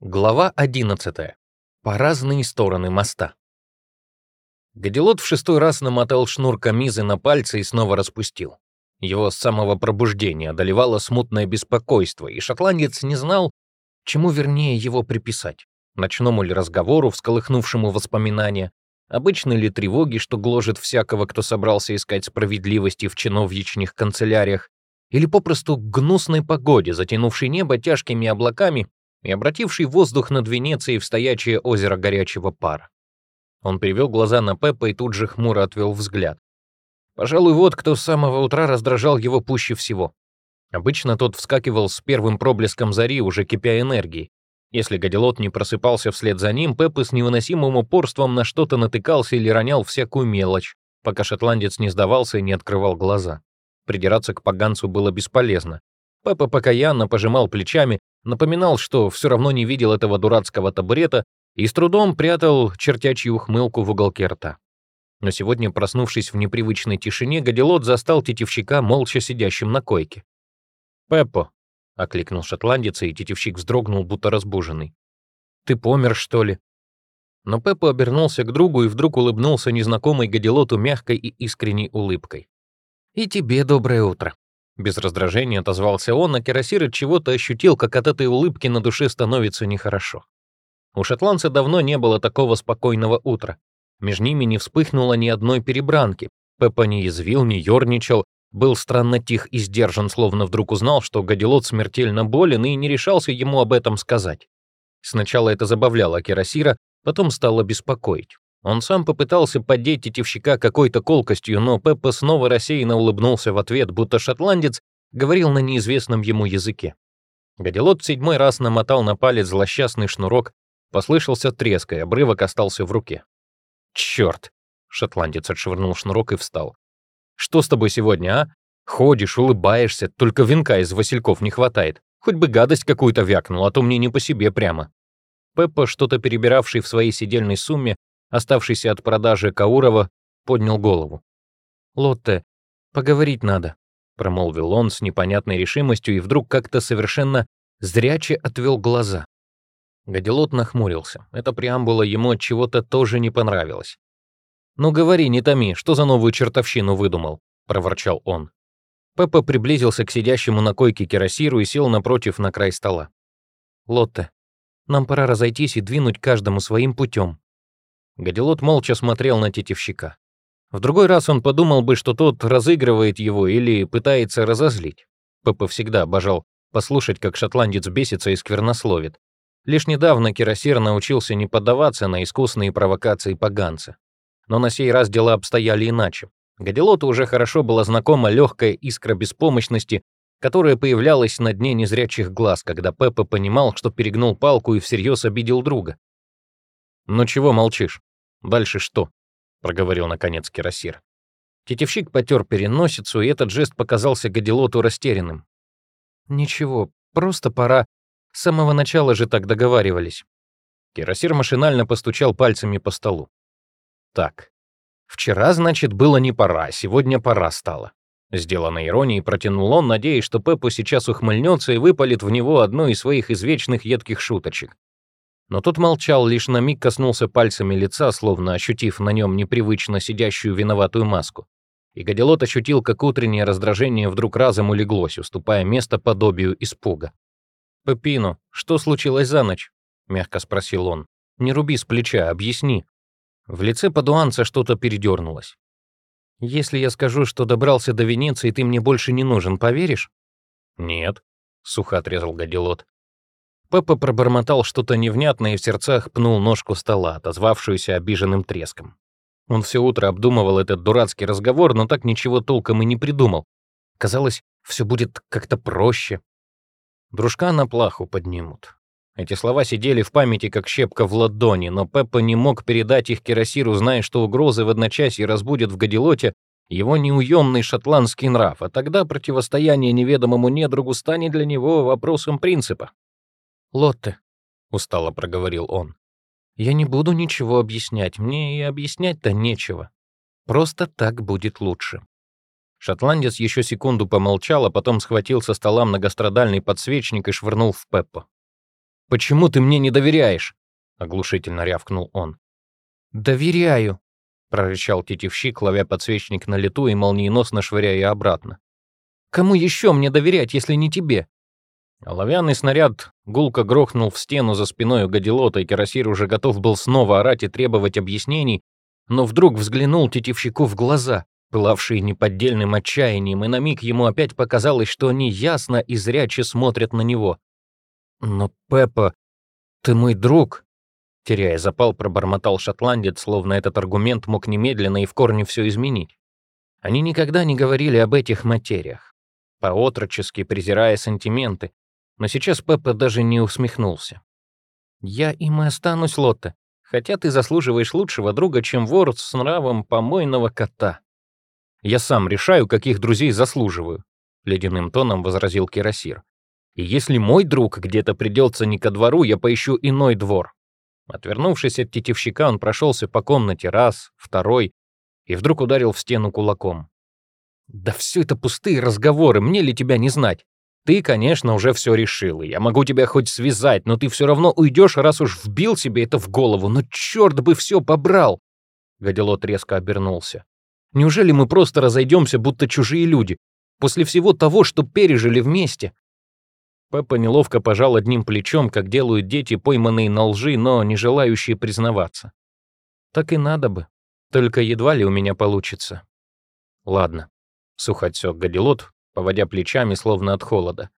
Глава 11. По разные стороны моста. Гадилот в шестой раз намотал шнур камизы на пальцы и снова распустил. Его с самого пробуждения одолевало смутное беспокойство, и шотландец не знал, чему вернее его приписать. Ночному ли разговору, всколыхнувшему воспоминания, обычной ли тревоги, что гложет всякого, кто собрался искать справедливости в чиновничьих канцеляриях, или попросту гнусной погоде, затянувшей небо тяжкими облаками и обративший воздух над Венецией в стоячее озеро горячего пара. Он перевел глаза на Пеппа и тут же хмуро отвел взгляд. Пожалуй, вот кто с самого утра раздражал его пуще всего. Обычно тот вскакивал с первым проблеском зари, уже кипя энергией. Если Гадилот не просыпался вслед за ним, Пеппа с невыносимым упорством на что-то натыкался или ронял всякую мелочь, пока шотландец не сдавался и не открывал глаза. Придираться к поганцу было бесполезно. Пеппа покаянно пожимал плечами, напоминал, что все равно не видел этого дурацкого табурета и с трудом прятал чертячью ухмылку в уголке рта. Но сегодня, проснувшись в непривычной тишине, Гадилот застал тетивщика молча сидящим на койке. «Пеппо», — окликнул шотландец, и тетивщик вздрогнул, будто разбуженный. «Ты помер, что ли?» Но Пеппо обернулся к другу и вдруг улыбнулся незнакомой Гадилоту мягкой и искренней улыбкой. «И тебе доброе утро», без раздражения отозвался он, а Кирасир чего-то ощутил, как от этой улыбки на душе становится нехорошо. У шотландца давно не было такого спокойного утра. Между ними не вспыхнуло ни одной перебранки. Пеппа не язвил, не ерничал, был странно тих и сдержан, словно вдруг узнал, что Гадилот смертельно болен и не решался ему об этом сказать. Сначала это забавляло Кирасира, потом стало беспокоить. Он сам попытался поддеть тетивщика какой-то колкостью, но Пеппа снова рассеянно улыбнулся в ответ, будто шотландец говорил на неизвестном ему языке. Гадилот в седьмой раз намотал на палец злосчастный шнурок, послышался треск, и обрывок остался в руке. «Чёрт!» — шотландец отшвырнул шнурок и встал. «Что с тобой сегодня, а? Ходишь, улыбаешься, только венка из васильков не хватает. Хоть бы гадость какую-то вякнул, а то мне не по себе прямо». Пеппа, что-то перебиравший в своей сидельной сумме, оставшийся от продажи Каурова, поднял голову. «Лотте, поговорить надо», — промолвил он с непонятной решимостью и вдруг как-то совершенно зряче отвел глаза. Гадилот нахмурился. Эта преамбула ему от чего-то тоже не понравилась. «Ну говори, не томи, что за новую чертовщину выдумал?» — проворчал он. Пеппа приблизился к сидящему на койке кирасиру и сел напротив на край стола. «Лотте, нам пора разойтись и двинуть каждому своим путем. Гадилот молча смотрел на тетивщика. В другой раз он подумал бы, что тот разыгрывает его или пытается разозлить. Пеппа всегда обожал послушать, как шотландец бесится и сквернословит. Лишь недавно Кирасир научился не поддаваться на искусные провокации поганца. Но на сей раз дела обстояли иначе. Гадилоту уже хорошо была знакома легкая искра беспомощности, которая появлялась на дне незрячих глаз, когда Пеппа понимал, что перегнул палку и всерьез обидел друга. «Ну чего молчишь? Дальше что?» — проговорил наконец Кирасир. Тетевщик потер переносицу, и этот жест показался Гадилоту растерянным. «Ничего, просто пора. С самого начала же так договаривались». Кирасир машинально постучал пальцами по столу. «Так, вчера, значит, было не пора, сегодня пора стало». Сделанной иронией протянул он, надеясь, что Пеппу сейчас ухмыльнется и выпалит в него одну из своих извечных едких шуточек. Но тот молчал, лишь на миг коснулся пальцами лица, словно ощутив на нем непривычно сидящую виноватую маску. И Гадилот ощутил, как утреннее раздражение вдруг разом улеглось, уступая место подобию испуга. «Пепино, что случилось за ночь?» — мягко спросил он. «Не руби с плеча, объясни». В лице подуанца что-то передернулось. «Если я скажу, что добрался до Венеции, ты мне больше не нужен, поверишь?» «Нет», — сухо отрезал Гадилот. Пеппа пробормотал что-то невнятное и в сердцах пнул ножку стола, отозвавшуюся обиженным треском. Он все утро обдумывал этот дурацкий разговор, но так ничего толком и не придумал. Казалось, все будет как-то проще. Дружка на плаху поднимут. Эти слова сидели в памяти, как щепка в ладони, но Пеппа не мог передать их Кирасиру, зная, что угрозы в одночасье разбудят в Гадилоте его неуемный шотландский нрав, а тогда противостояние неведомому недругу станет для него вопросом принципа. «Лотте», — устало проговорил он, — «я не буду ничего объяснять, мне и объяснять-то нечего. Просто так будет лучше». Шотландец еще секунду помолчал, а потом схватил со стола многострадальный подсвечник и швырнул в Пеппа. Почему ты мне не доверяешь?» — оглушительно рявкнул он. «Доверяю», — прорычал тетивщик, ловя подсвечник на лету и молниеносно швыряя обратно. «Кому еще мне доверять, если не тебе?» Оловянный снаряд гулко грохнул в стену за спиной у гадилота, и Кирасир уже готов был снова орать и требовать объяснений, но вдруг взглянул тетивщику в глаза, пылавшие неподдельным отчаянием, и на миг ему опять показалось, что они ясно и зряче смотрят на него. «Но, Пеппа, ты мой друг!» Теряя запал, пробормотал шотландец, словно этот аргумент мог немедленно и в корне все изменить. Они никогда не говорили об этих материях, поотрочески презирая сантименты, но сейчас Пеппа даже не усмехнулся. «Я им и останусь, Лотта, хотя ты заслуживаешь лучшего друга, чем вор с нравом помойного кота». «Я сам решаю, каких друзей заслуживаю», — ледяным тоном возразил Кирасир. «И если мой друг где-то придется не ко двору, я поищу иной двор». Отвернувшись от тетивщика, он прошелся по комнате раз, второй, и вдруг ударил в стену кулаком. «Да все это пустые разговоры, мне ли тебя не знать? Ты, конечно, уже все решил, и я могу тебя хоть связать, но ты все равно уйдешь, раз уж вбил себе это в голову. Но черт бы все побрал!» Гадилот резко обернулся. «Неужели мы просто разойдемся, будто чужие люди, после всего того, что пережили вместе?» Пеппа неловко пожал одним плечом, как делают дети, пойманные на лжи, но не желающие признаваться. «Так и надо бы. Только едва ли у меня получится». «Ладно», — сухо отсек Гадилот, поводя плечами, словно от холода.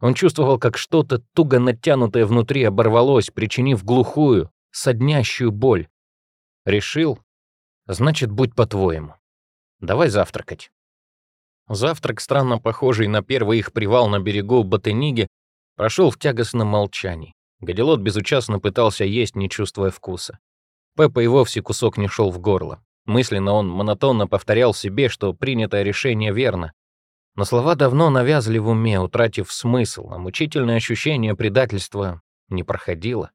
Он чувствовал, как что-то туго натянутое внутри оборвалось, причинив глухую, соднящую боль. Решил? Значит, будь по-твоему. Давай завтракать. Завтрак, странно похожий на первый их привал на берегу Батениги, прошел в тягостном молчании. Гадилот безучастно пытался есть, не чувствуя вкуса. Пеппа и вовсе кусок не шел в горло. Мысленно он монотонно повторял себе, что принятое решение верно, но слова давно навязли в уме, утратив смысл, а мучительное ощущение предательства не проходило.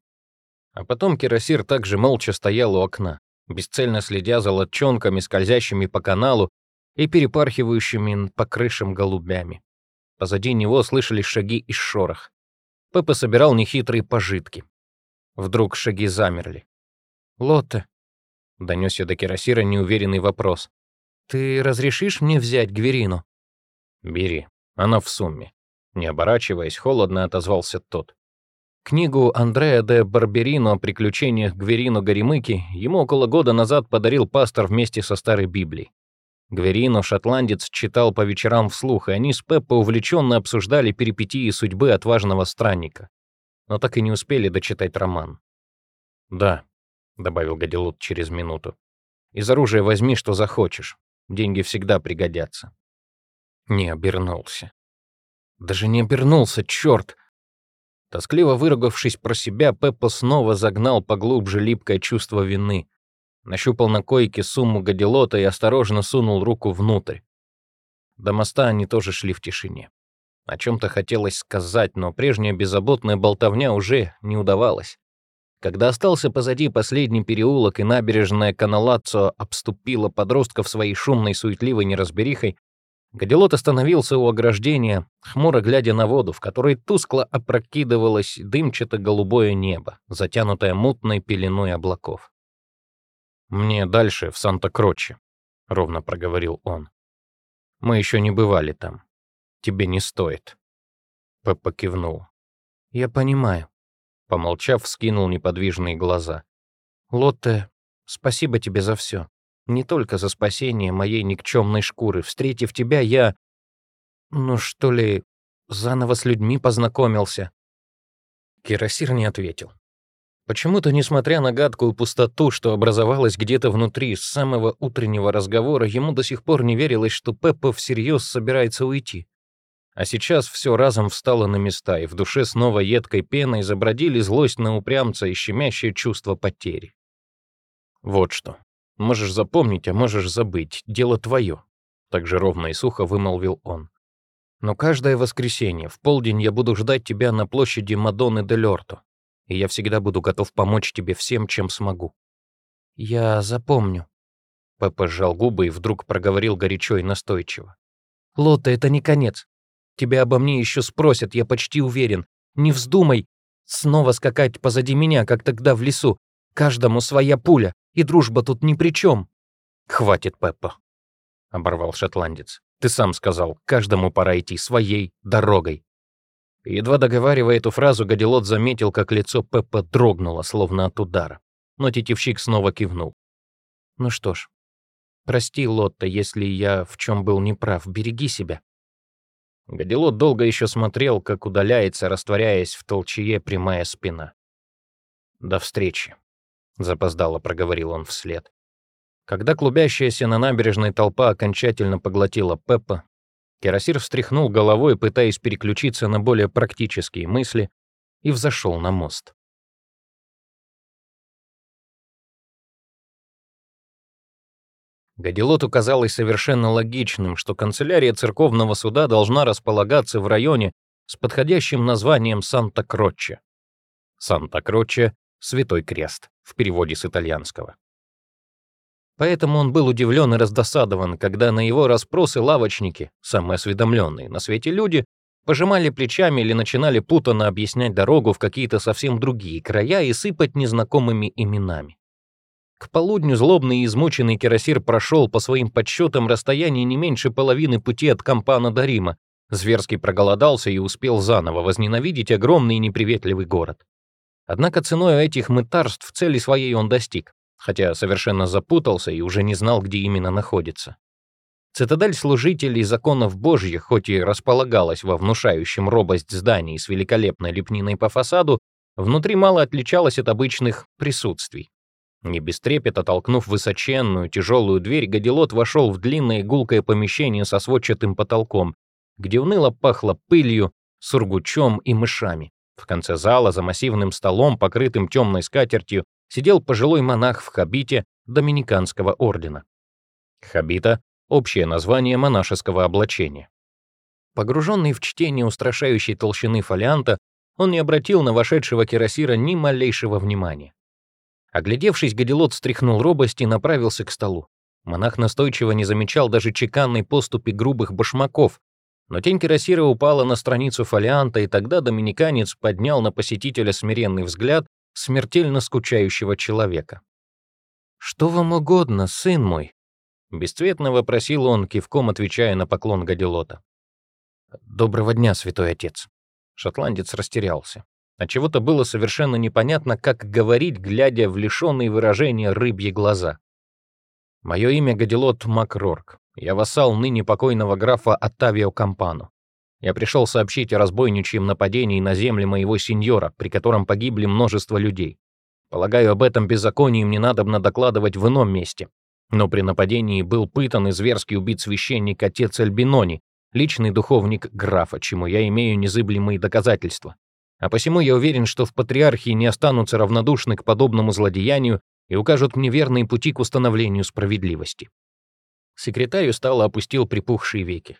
А потом Кирасир также молча стоял у окна, бесцельно следя за лодчонками, скользящими по каналу и перепархивающими по крышам голубями. Позади него слышались шаги и шорох. Пеппа собирал нехитрые пожитки. Вдруг шаги замерли. «Лотте», — донесся до Кирасира неуверенный вопрос, — «ты разрешишь мне взять Гверину?» «Бери, она в сумме». Не оборачиваясь, холодно отозвался тот. Книгу Андреа де Барберино о приключениях Гверино Горемыки ему около года назад подарил пастор вместе со старой Библией. Гверино, шотландец, читал по вечерам вслух, и они с Пеппо увлеченно обсуждали перипетии судьбы отважного странника. Но так и не успели дочитать роман. «Да», — добавил Гадилут через минуту, — «из оружия возьми, что захочешь. Деньги всегда пригодятся. Не обернулся. Даже не обернулся, черт! Тоскливо выругавшись про себя, Пеппа снова загнал поглубже липкое чувство вины. Нащупал на койке сумму гадилота и осторожно сунул руку внутрь. До моста они тоже шли в тишине. О чем-то хотелось сказать, но прежняя беззаботная болтовня уже не удавалась. Когда остался позади последний переулок и набережная Каналаццо обступила подростков своей шумной, суетливой неразберихой, Гадилот остановился у ограждения, хмуро глядя на воду, в которой тускло опрокидывалось дымчато-голубое небо, затянутое мутной пеленой облаков. «Мне дальше, в Санта-Кроче», — ровно проговорил он. «Мы еще не бывали там. Тебе не стоит». Пеппа кивнул. «Я понимаю», — помолчав, вскинул неподвижные глаза. «Лотте, спасибо тебе за все. Не только за спасение моей никчемной шкуры. Встретив тебя, я... Ну что ли, заново с людьми познакомился. Кирасир не ответил. Почему-то, несмотря на гадкую пустоту, что образовалась где-то внутри с самого утреннего разговора, ему до сих пор не верилось, что Пеппа всерьез собирается уйти. А сейчас все разом встало на места, и в душе снова едкой пеной забродили злость на упрямца и щемящее чувство потери. Вот что. Можешь запомнить, а можешь забыть. Дело твое. Так же ровно и сухо вымолвил он. Но каждое воскресенье в полдень я буду ждать тебя на площади Мадонны де Лорто, и я всегда буду готов помочь тебе всем, чем смогу. Я запомню. Пеппа сжал губы и вдруг проговорил горячо и настойчиво. Лотта, это не конец. Тебя обо мне еще спросят, я почти уверен. Не вздумай. снова скакать позади меня, как тогда в лесу. Каждому своя пуля, и дружба тут ни при чем. «Хватит, Пеппа», — оборвал шотландец. «Ты сам сказал, каждому пора идти своей дорогой». Едва договаривая эту фразу, Гадилот заметил, как лицо Пеппа дрогнуло, словно от удара. Но тетивщик снова кивнул. «Ну что ж, прости, Лотта, если я в чем был неправ. Береги себя». Гадилот долго еще смотрел, как удаляется, растворяясь в толчее прямая спина. «До встречи», — запоздало проговорил он вслед. Когда клубящаяся на набережной толпа окончательно поглотила Пеппа, Кирасир встряхнул головой, пытаясь переключиться на более практические мысли, и взошел на мост. Гадилоту казалось совершенно логичным, что канцелярия церковного суда должна располагаться в районе с подходящим названием Санта-Крочче. Санта-Крочче — Святой Крест, в переводе с итальянского. Поэтому он был удивлен и раздосадован, когда на его расспросы лавочники, самые осведомленные на свете люди, пожимали плечами или начинали путанно объяснять дорогу в какие-то совсем другие края и сыпать незнакомыми именами. К полудню злобный и измученный Кирасир прошел по своим подсчетам расстояние не меньше половины пути от Кампана до Рима, зверски проголодался и успел заново возненавидеть огромный и неприветливый город. Однако ценой этих мытарств цели своей он достиг, хотя совершенно запутался и уже не знал, где именно находится. Цитадель служителей законов Божьих, хоть и располагалась во внушающем робость здании с великолепной лепниной по фасаду, внутри мало отличалась от обычных присутствий. Не без трепета толкнув высоченную тяжелую дверь, Гадилот вошел в длинное гулкое помещение со сводчатым потолком, где уныло пахло пылью, сургучом и мышами. В конце зала за массивным столом, покрытым темной скатертью, сидел пожилой монах в хабите доминиканского ордена. Хабита — общее название монашеского облачения. Погруженный в чтение устрашающей толщины фолианта, он не обратил на вошедшего кирасира ни малейшего внимания. Оглядевшись, Гадилот стряхнул робость и направился к столу. Монах настойчиво не замечал даже чеканной поступи грубых башмаков, но тень кирасира упала на страницу фолианта, и тогда доминиканец поднял на посетителя смиренный взгляд смертельно скучающего человека. «Что вам угодно, сын мой?» Бесцветно вопросил он, кивком отвечая на поклон Гадилота. «Доброго дня, святой отец». Шотландец растерялся. А чего-то было совершенно непонятно, как говорить, глядя в лишенные выражения рыбьи глаза. Мое имя Гадилот Макрорк. Я вассал ныне покойного графа Оттавио Кампану. Я пришел сообщить о разбойничьем нападении на земли моего сеньора, при котором погибли множество людей. Полагаю, об этом беззаконии мне надобно докладывать в ином месте. Но при нападении был пытан и зверски убит священник отец Альбинони, личный духовник графа, чему я имею незыблемые доказательства. А посему я уверен, что в патриархии не останутся равнодушны к подобному злодеянию и укажут мне верные пути к установлению справедливости. Секретарь устало опустил припухшие веки.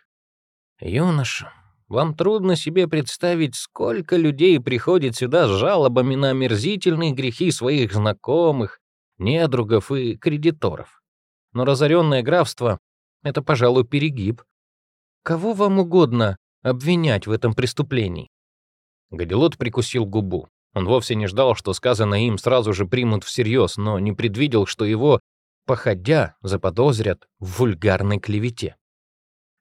«Юноша, вам трудно себе представить, сколько людей приходит сюда с жалобами на омерзительные грехи своих знакомых, недругов и кредиторов. Но разоренное графство — это, пожалуй, перегиб. Кого вам угодно обвинять в этом преступлении? Гадилот прикусил губу. Он вовсе не ждал, что сказанное им сразу же примут всерьез, но не предвидел, что его, походя, заподозрят в вульгарной клевете.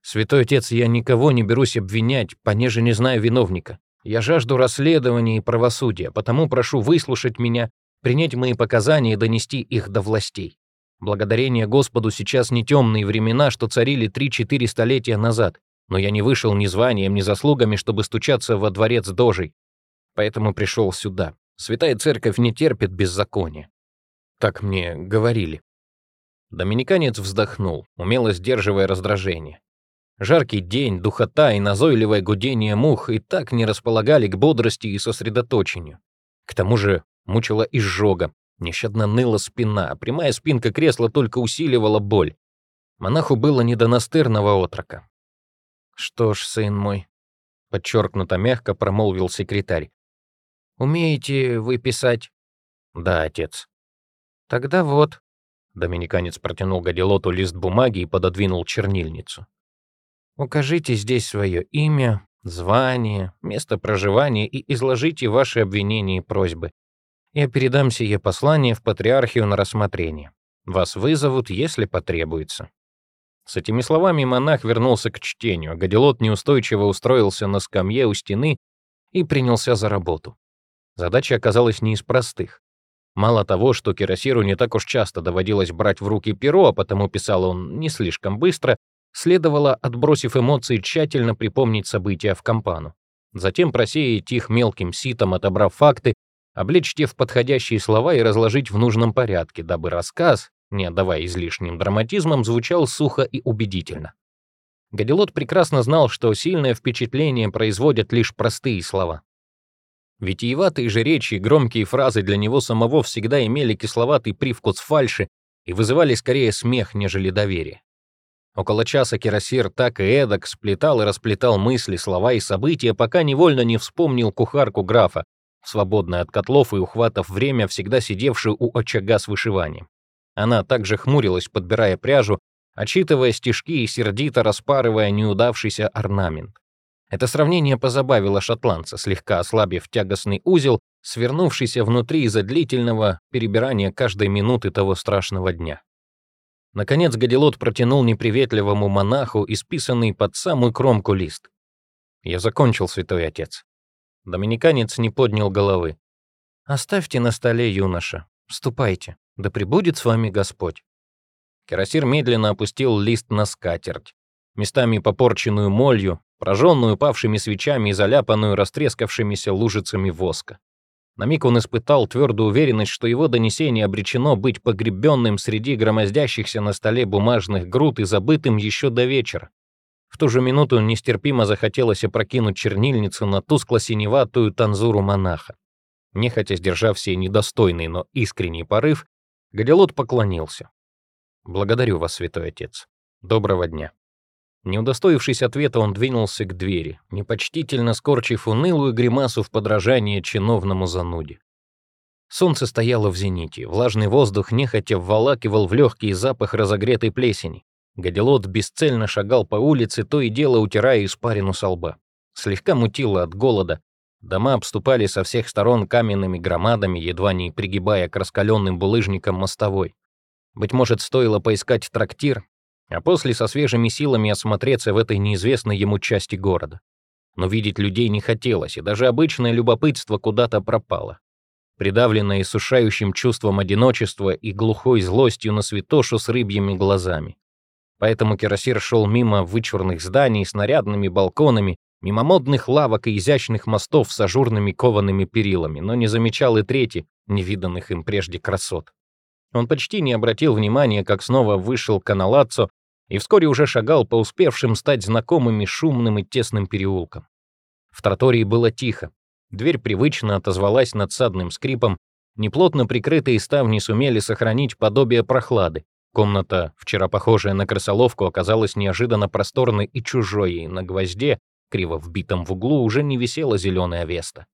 «Святой отец, я никого не берусь обвинять, понеже не знаю виновника. Я жажду расследования и правосудия, потому прошу выслушать меня, принять мои показания и донести их до властей. Благодарение Господу сейчас не темные времена, что царили 3-4 столетия назад но я не вышел ни званием, ни заслугами, чтобы стучаться во дворец дожей. Поэтому пришел сюда. Святая церковь не терпит беззакония. Так мне говорили. Доминиканец вздохнул, умело сдерживая раздражение. Жаркий день, духота и назойливое гудение мух и так не располагали к бодрости и сосредоточению. К тому же мучила изжога, нещадно ныла спина, а прямая спинка кресла только усиливала боль. Монаху было не до настырного отрока. «Что ж, сын мой», — подчеркнуто мягко промолвил секретарь, «умеете вы писать?» «Да, отец». «Тогда вот», — доминиканец протянул Гадилоту лист бумаги и пододвинул чернильницу. «Укажите здесь свое имя, звание, место проживания и изложите ваши обвинения и просьбы. Я передам сие послание в патриархию на рассмотрение. Вас вызовут, если потребуется». С этими словами монах вернулся к чтению, а Гадилот неустойчиво устроился на скамье у стены и принялся за работу. Задача оказалась не из простых. Мало того, что Кирасиру не так уж часто доводилось брать в руки перо, а потому писал он не слишком быстро, следовало, отбросив эмоции, тщательно припомнить события в кампану. Затем просеять их мелким ситом, отобрав факты, облечь те в подходящие слова и разложить в нужном порядке, дабы рассказ, не отдавая излишним драматизмом, звучал сухо и убедительно. Гадилот прекрасно знал, что сильное впечатление производят лишь простые слова. Витиеватые же речи и громкие фразы для него самого всегда имели кисловатый привкус фальши и вызывали скорее смех, нежели доверие. Около часа Кирасир так и эдак сплетал и расплетал мысли, слова и события, пока невольно не вспомнил кухарку графа, свободное от котлов и ухватов время, всегда сидевшую у очага с вышиванием. Она также хмурилась, подбирая пряжу, отчитывая стежки и сердито распарывая неудавшийся орнамент. Это сравнение позабавило шотландца, слегка ослабив тягостный узел, свернувшийся внутри из-за длительного перебирания каждой минуты того страшного дня. Наконец Гадилот протянул неприветливому монаху исписанный под самую кромку лист. «Я закончил, святой отец». Доминиканец не поднял головы. «Оставьте на столе, юноша. Ступайте. Да пребудет с вами Господь». Карасир медленно опустил лист на скатерть, местами попорченную молью, прожженную павшими свечами и заляпанную растрескавшимися лужицами воска. На миг он испытал твердую уверенность, что его донесение обречено быть погребенным среди громоздящихся на столе бумажных груд и забытым еще до вечера. В ту же минуту нестерпимо захотелось опрокинуть чернильницу на тускло-синеватую танзуру монаха. Нехотя сдержав сей недостойный, но искренний порыв, Гадилот поклонился. «Благодарю вас, святой отец. Доброго дня». Не удостоившись ответа, он двинулся к двери, непочтительно скорчив унылую гримасу в подражание чиновному зануде. Солнце стояло в зените, влажный воздух нехотя вволакивал в легкий запах разогретой плесени. Гадилот бесцельно шагал по улице, то и дело утирая испарину со лба. Слегка мутило от голода. Дома обступали со всех сторон каменными громадами, едва не пригибая к раскаленным булыжникам мостовой. Быть может, стоило поискать трактир, а после со свежими силами осмотреться в этой неизвестной ему части города. Но видеть людей не хотелось, и даже обычное любопытство куда-то пропало. Придавленное иссушающим чувством одиночества и глухой злостью на святошу с рыбьими глазами. Поэтому Кирасир шел мимо вычурных зданий с нарядными балконами, мимо модных лавок и изящных мостов с ажурными коваными перилами, но не замечал и трети, невиданных им прежде красот. Он почти не обратил внимания, как снова вышел к Аналаццо и вскоре уже шагал по успевшим стать знакомыми шумным и тесным переулкам. В тротории было тихо. Дверь привычно отозвалась надсадным скрипом, неплотно прикрытые ставни сумели сохранить подобие прохлады. Комната, вчера похожая на крысоловку, оказалась неожиданно просторной и чужой, и на гвозде, криво вбитом в углу, уже не висела зеленая веста.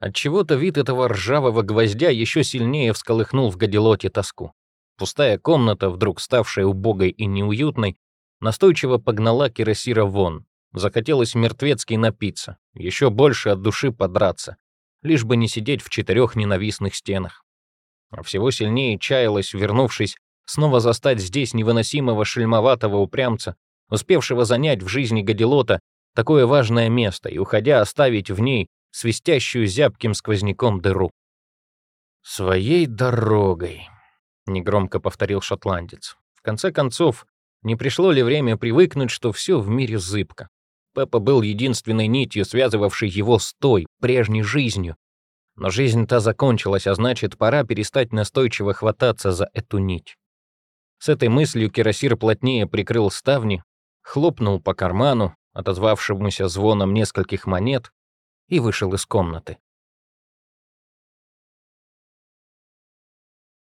Отчего-то вид этого ржавого гвоздя еще сильнее всколыхнул в гадилоте тоску. Пустая комната, вдруг ставшая убогой и неуютной, настойчиво погнала Кирасира вон. Захотелось мертвецки напиться, еще больше от души подраться, лишь бы не сидеть в четырех ненавистных стенах. А всего сильнее чаялось, вернувшись, снова застать здесь невыносимого шельмоватого упрямца, успевшего занять в жизни Гадилота такое важное место и, уходя, оставить в ней свистящую зябким сквозняком дыру. «Своей дорогой», — негромко повторил шотландец. В конце концов, не пришло ли время привыкнуть, что все в мире зыбко? Пеппа был единственной нитью, связывавшей его с той, прежней жизнью. Но жизнь та закончилась, а значит, пора перестать настойчиво хвататься за эту нить. С этой мыслью Кирасир плотнее прикрыл ставни, хлопнул по карману, отозвавшемуся звоном нескольких монет, и вышел из комнаты.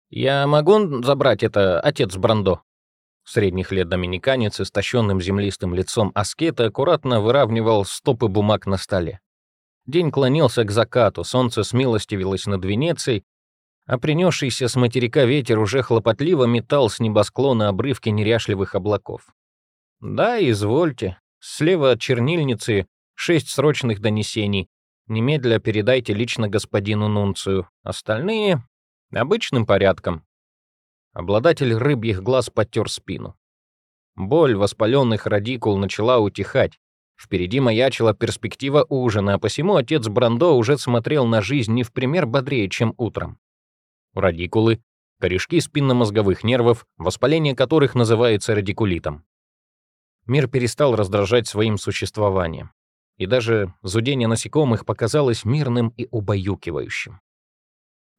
«Я могу забрать это, отец Брандо?» Средних лет доминиканец, истощенным землистым лицом аскета, аккуратно выравнивал стопы бумаг на столе. День клонился к закату, солнце смилостивилось над Венецией, а принесшийся с материка ветер уже хлопотливо метал с небосклона обрывки неряшливых облаков. «Да, извольте. Слева от чернильницы шесть срочных донесений. Немедля передайте лично господину Нунцию. Остальные — обычным порядком. Обладатель рыбьих глаз потер спину. Боль воспаленных радикул начала утихать. Впереди маячила перспектива ужина, а посему отец Брандо уже смотрел на жизнь не в пример бодрее, чем утром. Радикулы — корешки спинномозговых нервов, воспаление которых называется радикулитом. Мир перестал раздражать своим существованием. И даже зудение насекомых показалось мирным и убаюкивающим.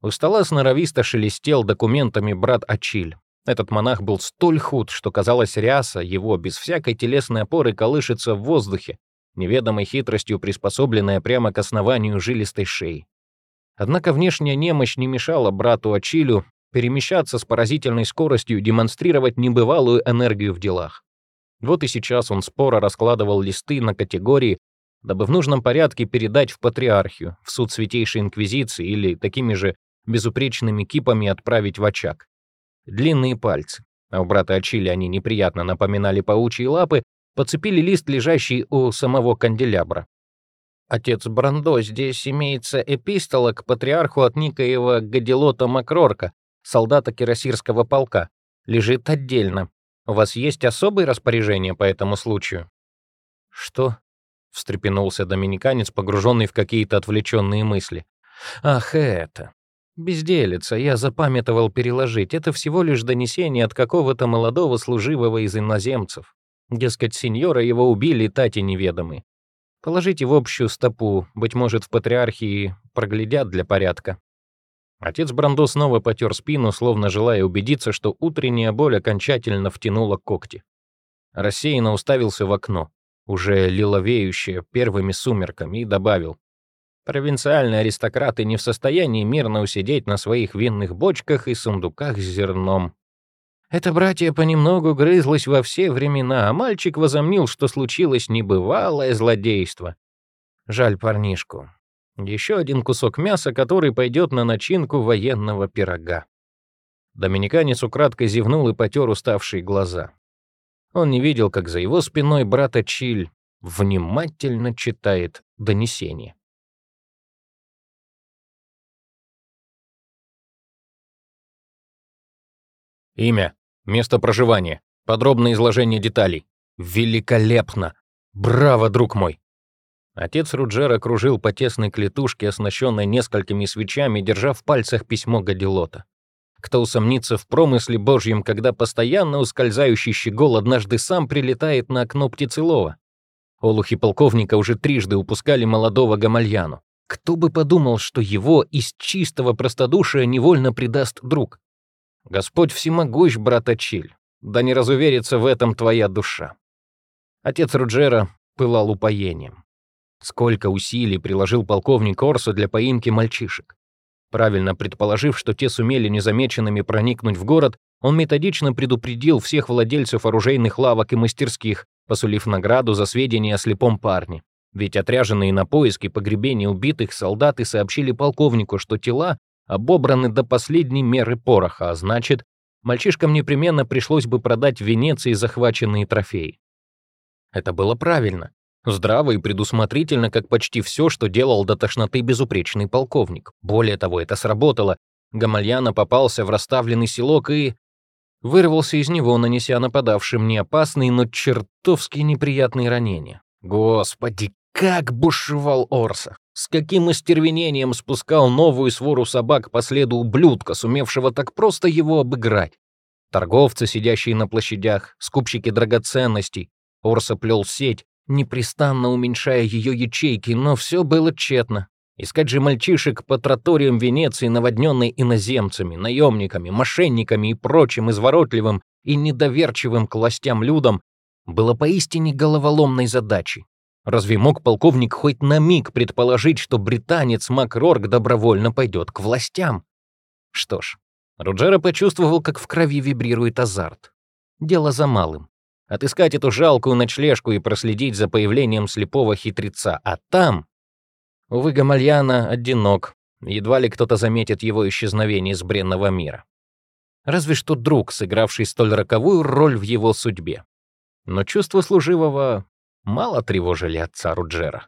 У стола сноровисто шелестел документами брат Ачиль. Этот монах был столь худ, что казалось ряса его без всякой телесной опоры колышется в воздухе, неведомой хитростью приспособленная прямо к основанию жилистой шеи. Однако внешняя немощь не мешала брату Ачилю перемещаться с поразительной скоростью и демонстрировать небывалую энергию в делах. Вот и сейчас он споро раскладывал листы на категории, дабы в нужном порядке передать в патриархию, в суд Святейшей Инквизиции или такими же безупречными кипами отправить в очаг. Длинные пальцы, а у брата Ачили они неприятно напоминали паучьи лапы, подцепили лист, лежащий у самого канделябра. Отец Брандо, здесь имеется эпистола к патриарху от Никоева Гадилота Макрорка, солдата Кирасирского полка. Лежит отдельно. У вас есть особые распоряжения по этому случаю? Что? Встрепенулся доминиканец, погруженный в какие-то отвлеченные мысли. Ах, это. Безделица, я запамятовал переложить. Это всего лишь донесение от какого-то молодого служивого из иноземцев. Дескать, сеньора его убили тати неведомы. Положите в общую стопу, быть может, в патриархии проглядят для порядка. Отец Брандо снова потер спину, словно желая убедиться, что утренняя боль окончательно втянула когти. Рассеянно уставился в окно, уже лиловеющее первыми сумерками, и добавил. Провинциальные аристократы не в состоянии мирно усидеть на своих винных бочках и сундуках с зерном. Это братья понемногу грызлось во все времена, а мальчик возомнил, что случилось небывалое злодейство. Жаль парнишку. Еще один кусок мяса, который пойдет на начинку военного пирога. Доминиканец украдкой зевнул и потер уставшие глаза. Он не видел, как за его спиной брата Чиль внимательно читает донесение. Имя, место проживания, подробное изложение деталей. Великолепно! Браво, друг мой! Отец Руджера кружил по тесной клетушке, оснащенной несколькими свечами, держа в пальцах письмо Гадилота. Кто усомнится в промысле Божьем, когда постоянно ускользающий щегол однажды сам прилетает на окно птицелова? Олухи полковника уже трижды упускали молодого Гамальяну. Кто бы подумал, что его из чистого простодушия невольно предаст друг? Господь всемогущ, брат Ачиль, да не разуверится в этом твоя душа. Отец Руджера пылал упоением. Сколько усилий приложил полковник Орсо для поимки мальчишек. Правильно предположив, что те сумели незамеченными проникнуть в город, он методично предупредил всех владельцев оружейных лавок и мастерских, посулив награду за сведения о слепом парне. Ведь отряженные на поиски погребения убитых солдаты сообщили полковнику, что тела обобраны до последней меры пороха, а значит, мальчишкам непременно пришлось бы продать в Венеции захваченные трофеи. Это было правильно. Здраво и предусмотрительно, как почти все, что делал до тошноты безупречный полковник. Более того, это сработало. Гамальяна попался в расставленный селок и... Вырвался из него, нанеся нападавшим не опасные, но чертовски неприятные ранения. Господи, как бушевал Орса! С каким остервенением спускал новую свору собак по следу ублюдка, сумевшего так просто его обыграть. Торговцы, сидящие на площадях, скупщики драгоценностей. Орса плел сеть, непрестанно уменьшая ее ячейки, но все было тщетно. Искать же мальчишек по троториям Венеции, наводненной иноземцами, наемниками, мошенниками и прочим изворотливым и недоверчивым к властям людям, было поистине головоломной задачей. Разве мог полковник хоть на миг предположить, что британец Макрорг добровольно пойдет к властям? Что ж, Руджера почувствовал, как в крови вибрирует азарт. Дело за малым. Отыскать эту жалкую ночлежку и проследить за появлением слепого хитреца. А там... Увы, Гамальяна одинок. Едва ли кто-то заметит его исчезновение из бренного мира. Разве что друг, сыгравший столь роковую роль в его судьбе. Но чувство служивого мало тревожили отца Руджера.